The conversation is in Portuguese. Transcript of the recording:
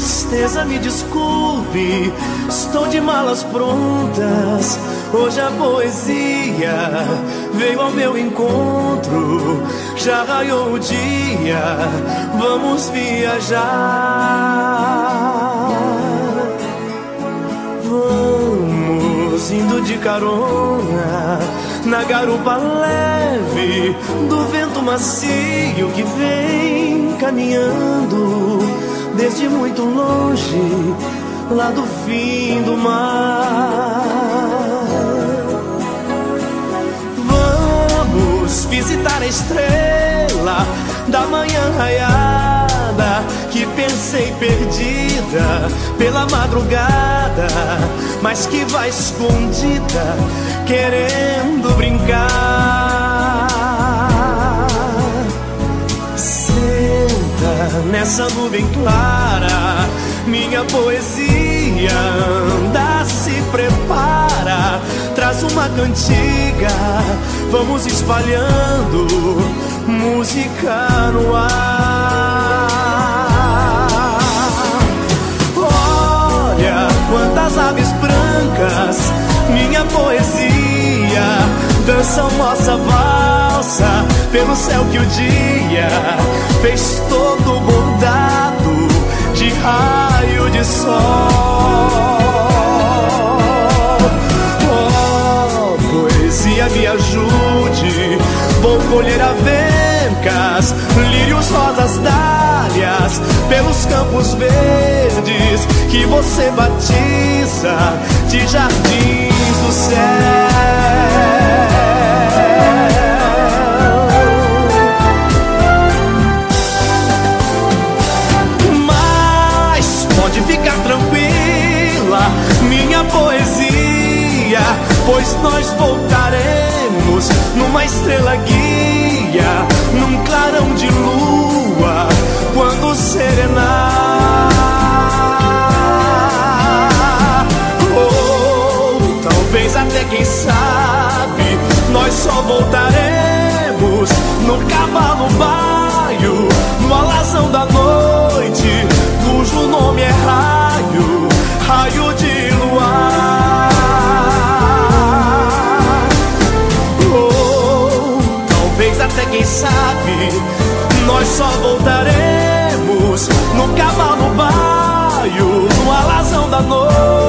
tristeza, me desculpe. Estou de malas prontas. Hoje a poesia veio ao meu encontro. Já raiou o dia, vamos viajar. Vamos indo de carona na garupa leve do vento macio que vem caminhando desde muito longe, lá do fim do mar. Vamos visitar a estrela da manhã raiada que pensei perdida pela madrugada, mas que vai escondida querendo brincar. nessa nuvem clara, minha poesia anda, se prepara, traz uma cantiga, vamos espalhando música no ar. Olha quantas aves brancas, minha poesia dançam nossa valsa pelo céu que o dia fez todo bordado de de sol. Oh, poesia me ajude, vou colher avencas, lírios, rosas, dálias, pelos campos verdes que você batiza de jardins do céu. Pois nós voltaremos numa estrela guia, num clarão de lua, quando serenar. Ou oh, talvez até quem sabe, nós só voltaremos no cavalo baio, nós só voltaremos no cavalo baio, no alazão da noite,